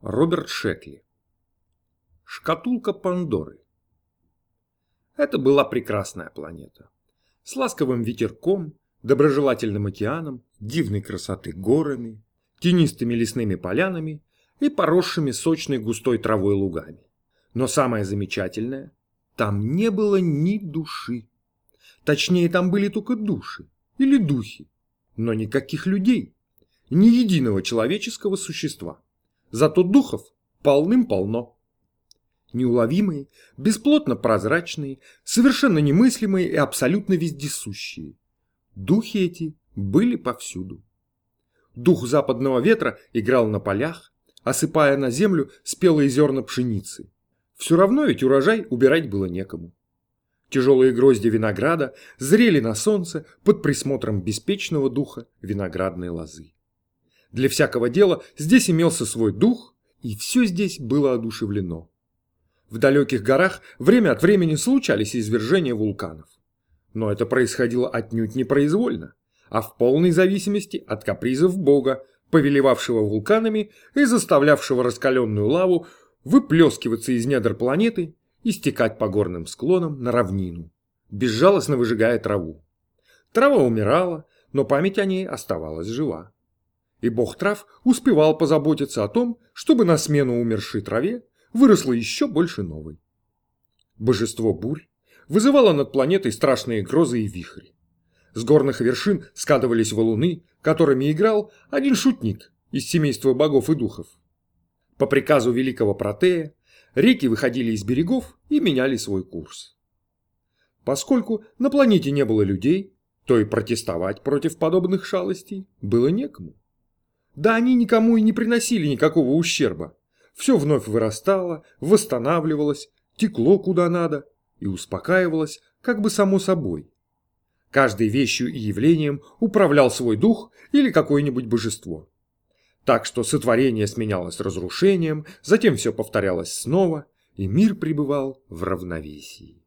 Роберт Шекли. Шкатулка Пандоры. Это была прекрасная планета. С ласковым ветерком, доброжелательным океаном, дивной красоты горами, тенистыми лесными полянами и поросшими сочной густой травой лугами. Но самое замечательное, там не было ни души. Точнее, там были только души или духи, но никаких людей, ни единого человеческого существа. Зато духов полным-полно. Неуловимые, бесплотно прозрачные, совершенно немыслимые и абсолютно вездесущие. Духи эти были повсюду. Дух западного ветра играл на полях, осыпая на землю спелые зерна пшеницы. Все равно ведь урожай убирать было некому. Тяжелые грозди винограда зрели на солнце под присмотром беспечного духа виноградной лозы. Для всякого дела здесь имелся свой дух, и все здесь было одушевлено. В далеких горах время от времени случались извержения вулканов. Но это происходило отнюдь непроизвольно, а в полной зависимости от капризов Бога, повелевавшего вулканами и заставлявшего раскаленную лаву выплескиваться из недр планеты и стекать по горным склонам на равнину, безжалостно выжигая траву. Трава умирала, но память о ней оставалась жива и бог трав успевал позаботиться о том, чтобы на смену умершей траве выросло еще больше новой. Божество бурь вызывало над планетой страшные грозы и вихри. С горных вершин скатывались валуны, которыми играл один шутник из семейства богов и духов. По приказу великого Протея реки выходили из берегов и меняли свой курс. Поскольку на планете не было людей, то и протестовать против подобных шалостей было некому. Да они никому и не приносили никакого ущерба. Все вновь вырастало, восстанавливалось, текло куда надо и успокаивалось как бы само собой. Каждой вещью и явлением управлял свой дух или какое-нибудь божество. Так что сотворение сменялось разрушением, затем все повторялось снова, и мир пребывал в равновесии.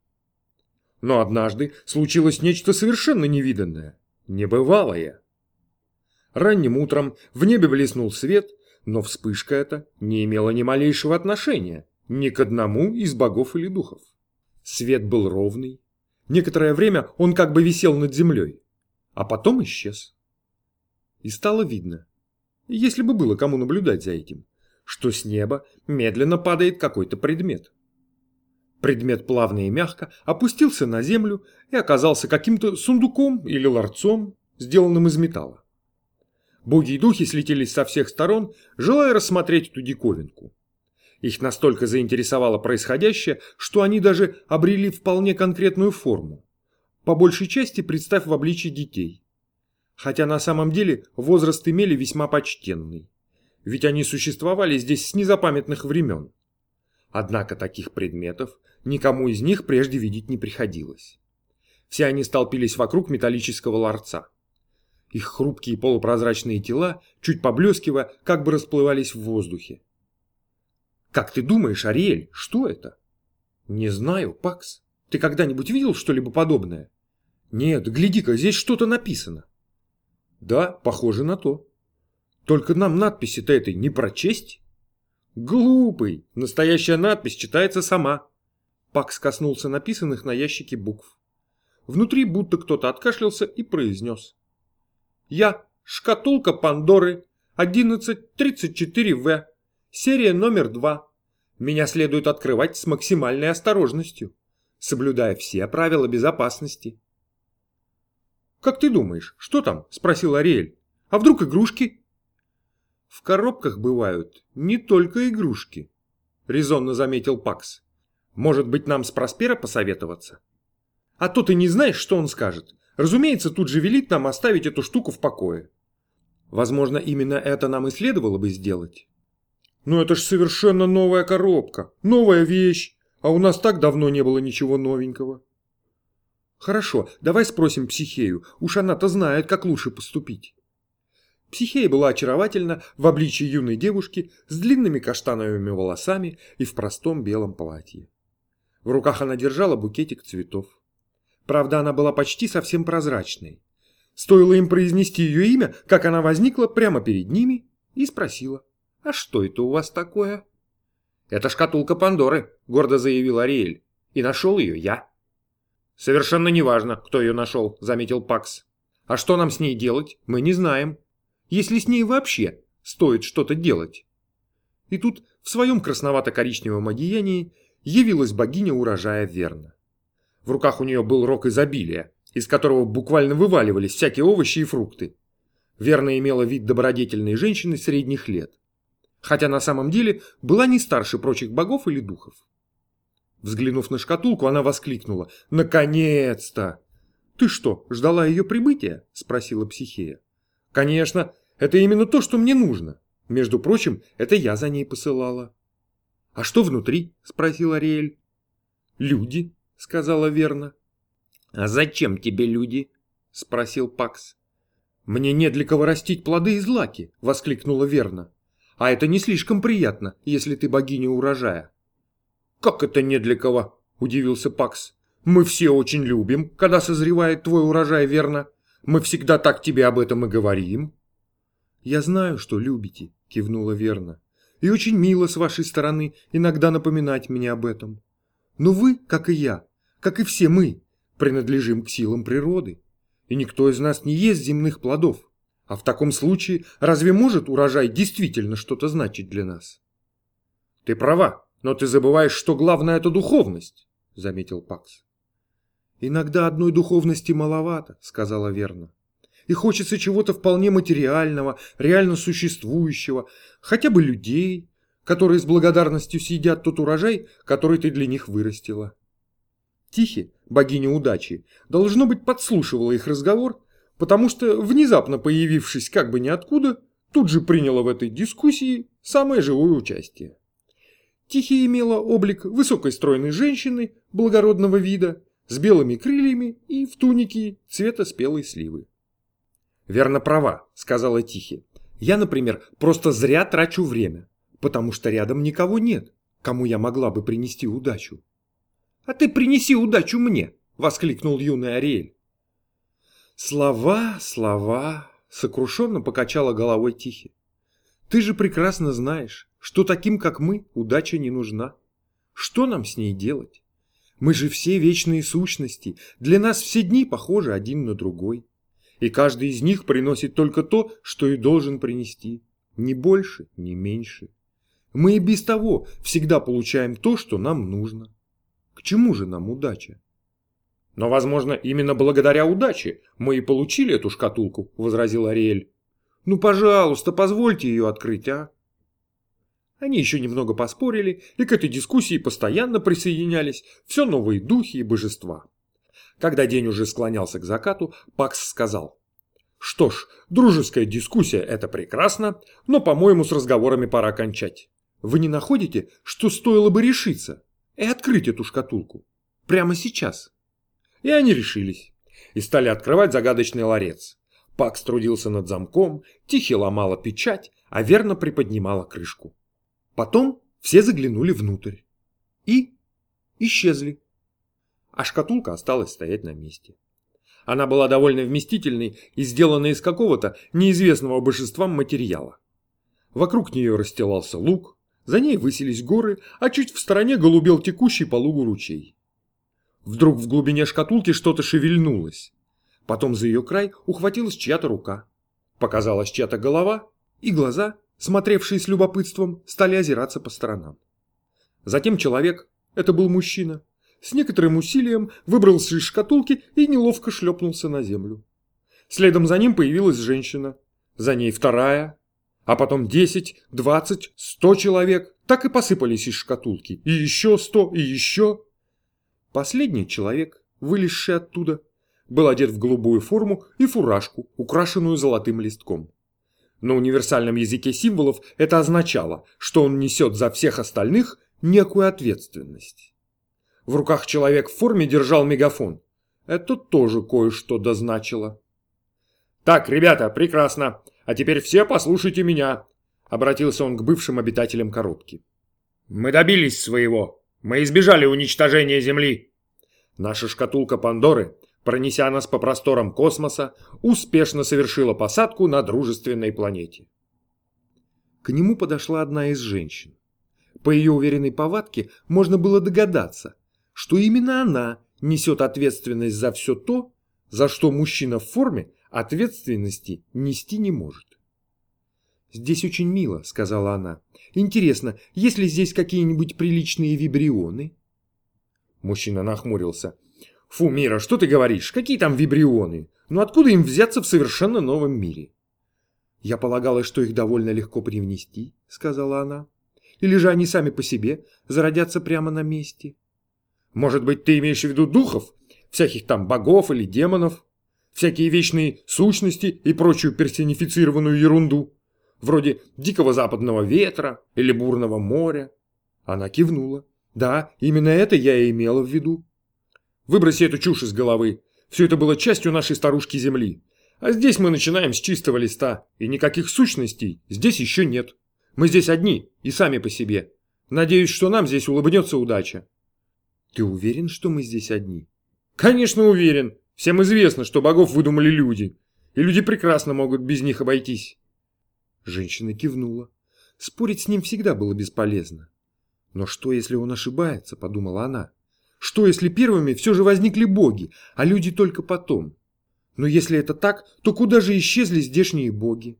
Но однажды случилось нечто совершенно невиданное, небывалое. Ранним утром в небе блеснул свет, но вспышка эта не имела ни малейшего отношения ни к одному из богов или духов. Свет был ровный. Некоторое время он как бы висел над землей, а потом исчез. И стало видно, если бы было кому наблюдать за этим, что с неба медленно падает какой-то предмет. Предмет плавно и мягко опустился на землю и оказался каким-то сундуком или ларцом, сделанным из металла. Боги и духи слетелись со всех сторон, желая рассмотреть эту диковинку. Их настолько заинтересовало происходящее, что они даже обрели вполне конкретную форму. По большей части представь в обличии детей. Хотя на самом деле возраст имели весьма почтенный. Ведь они существовали здесь с незапамятных времен. Однако таких предметов никому из них прежде видеть не приходилось. Все они столпились вокруг металлического ларца. Их хрупкие полупрозрачные тела, чуть поблескивая, как бы расплывались в воздухе. «Как ты думаешь, Ариэль, что это?» «Не знаю, Пакс. Ты когда-нибудь видел что-либо подобное?» «Нет, гляди-ка, здесь что-то написано». «Да, похоже на то. Только нам надписи-то этой не прочесть?» «Глупый! Настоящая надпись читается сама». Пакс коснулся написанных на ящике букв. Внутри будто кто-то откашлялся и произнес. Я шкатулка Пандоры 1134В, серия номер 2. Меня следует открывать с максимальной осторожностью, соблюдая все правила безопасности. «Как ты думаешь, что там?» – спросил Ариэль. «А вдруг игрушки?» «В коробках бывают не только игрушки», – резонно заметил Пакс. «Может быть, нам с Проспера посоветоваться?» «А то ты не знаешь, что он скажет. Разумеется, тут же велит нам оставить эту штуку в покое. Возможно, именно это нам и следовало бы сделать. Но это ж совершенно новая коробка, новая вещь, а у нас так давно не было ничего новенького. Хорошо, давай спросим Психею, уж она-то знает, как лучше поступить. Психея была очаровательна в обличии юной девушки с длинными каштановыми волосами и в простом белом платье. В руках она держала букетик цветов. Правда, она была почти совсем прозрачной. Стоило им произнести ее имя, как она возникла прямо перед ними и спросила. «А что это у вас такое?» «Это шкатулка Пандоры», — гордо заявил Ариэль. «И нашел ее я». «Совершенно неважно, кто ее нашел», — заметил Пакс. «А что нам с ней делать, мы не знаем. Если с ней вообще стоит что-то делать». И тут в своем красновато-коричневом одеянии явилась богиня урожая Верна. В руках у нее был рог изобилия, из которого буквально вываливались всякие овощи и фрукты. Верна имела вид добродетельной женщины средних лет, хотя на самом деле была не старше прочих богов или духов. Взглянув на шкатулку, она воскликнула «Наконец-то!» «Ты что, ждала ее прибытия?» – спросила психея. «Конечно, это именно то, что мне нужно. Между прочим, это я за ней посылала». «А что внутри?» – спросил Ариэль. «Люди», – сказала Верна. «А зачем тебе люди?» – спросил Пакс. «Мне не для кого растить плоды из лаки!» – воскликнула Верна. «А это не слишком приятно, если ты богиня урожая». «Как это не для кого?» – удивился Пакс. «Мы все очень любим, когда созревает твой урожай, верно? Мы всегда так тебе об этом и говорим». «Я знаю, что любите», – кивнула Верна. «И очень мило с вашей стороны иногда напоминать мне об этом. Но вы, как и я, как и все мы, принадлежим к силам природы и никто из нас не ест земных плодов. А в таком случае разве может урожай действительно что-то значить для нас? Ты права, но ты забываешь, что главное это духовность, заметил Пакс. Иногда одной духовности маловато, сказала Верна. И хочется чего-то вполне материального, реально существующего, хотя бы людей, которые с благодарностью съедят тот урожай, который ты для них вырастила. Тихи, богиня удачи, должно быть подслушивала их разговор, потому что, внезапно появившись как бы ниоткуда, тут же приняла в этой дискуссии самое живое участие. Тихи имела облик высокой стройной женщины благородного вида, с белыми крыльями и в тунике цвета спелой сливы. «Верно права», — сказала Тихи. «Я, например, просто зря трачу время, потому что рядом никого нет, кому я могла бы принести удачу. «А ты принеси удачу мне!» — воскликнул юный Ариэль. «Слова, слова!» — сокрушенно покачала головой Тихи. «Ты же прекрасно знаешь, что таким, как мы, удача не нужна. Что нам с ней делать? Мы же все вечные сущности, для нас все дни похожи один на другой. И каждый из них приносит только то, что и должен принести, ни больше, ни меньше. Мы и без того всегда получаем то, что нам нужно. К чему же нам удача? Но, возможно, именно благодаря удаче мы и получили эту шкатулку, возразил Ариэль. Ну, пожалуйста, позвольте ее открыть, а? Они еще немного поспорили, и к этой дискуссии постоянно присоединялись все новые духи и божества. Когда день уже склонялся к закату, Пакс сказал. Что ж, дружеская дискуссия – это прекрасно, но, по-моему, с разговорами пора кончать. Вы не находите, что стоило бы решиться? И открыть эту шкатулку. Прямо сейчас. И они решились. И стали открывать загадочный ларец. Пакс трудился над замком, Тихи ломала печать, а верно приподнимала крышку. Потом все заглянули внутрь. И исчезли. А шкатулка осталась стоять на месте. Она была довольно вместительной и сделана из какого-то неизвестного божествам материала. Вокруг нее расстилался лук, за ней высились горы, а чуть в стороне голубел текущий по лугу ручей. Вдруг в глубине шкатулки что-то шевельнулось. Потом за ее край ухватилась чья-то рука. Показалась чья-то голова, и глаза, смотревшие с любопытством, стали озираться по сторонам. Затем человек, это был мужчина, с некоторым усилием выбрался из шкатулки и неловко шлепнулся на землю. Следом за ним появилась женщина, за ней вторая, а потом 10, 20, 100 человек так и посыпались из шкатулки. И еще 100, и еще. Последний человек, вылезший оттуда, был одет в голубую форму и фуражку, украшенную золотым листком. На универсальном языке символов это означало, что он несет за всех остальных некую ответственность. В руках человек в форме держал мегафон. Это тоже кое-что дозначило. «Так, ребята, прекрасно. А теперь все послушайте меня», — обратился он к бывшим обитателям коробки. «Мы добились своего. Мы избежали уничтожения Земли. Наша шкатулка Пандоры, пронеся нас по просторам космоса, успешно совершила посадку на дружественной планете. К нему подошла одна из женщин. По ее уверенной повадке можно было догадаться, что именно она несет ответственность за все то, за что мужчина в форме ответственности нести не может. «Здесь очень мило», — сказала она. «Интересно, есть ли здесь какие-нибудь приличные вибрионы?» Мужчина нахмурился. «Фу, Мира, что ты говоришь? Какие там вибрионы? Ну откуда им взяться в совершенно новом мире?» «Я полагала, что их довольно легко привнести», — сказала она. «Или же они сами по себе зародятся прямо на месте?» «Может быть, ты имеешь в виду духов? Всяких там богов или демонов? Всякие вечные сущности и прочую персонифицированную ерунду?» вроде дикого западного ветра или бурного моря. Она кивнула. Да, именно это я и имела в виду. Выброси эту чушь из головы. Все это было частью нашей старушки Земли. А здесь мы начинаем с чистого листа, и никаких сущностей здесь еще нет. Мы здесь одни и сами по себе. Надеюсь, что нам здесь улыбнется удача. Ты уверен, что мы здесь одни? Конечно, уверен. Всем известно, что богов выдумали люди. И люди прекрасно могут без них обойтись. Женщина кивнула. Спорить с ним всегда было бесполезно. Но что, если он ошибается, подумала она. Что, если первыми все же возникли боги, а люди только потом? Но если это так, то куда же исчезли здешние боги?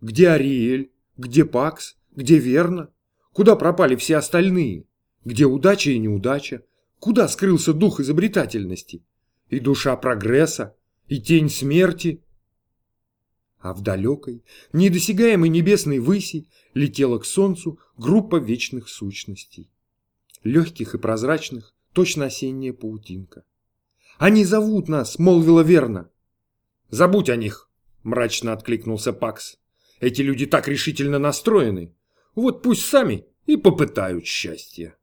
Где Ариэль? Где Пакс? Где Верна? Куда пропали все остальные? Где удача и неудача? Куда скрылся дух изобретательности? И душа прогресса? И тень смерти? а в далекой, недосягаемой небесной выси летела к солнцу группа вечных сущностей. Легких и прозрачных, точно осенняя паутинка. «Они зовут нас!» — молвила верно. «Забудь о них!» — мрачно откликнулся Пакс. «Эти люди так решительно настроены. Вот пусть сами и попытают счастья».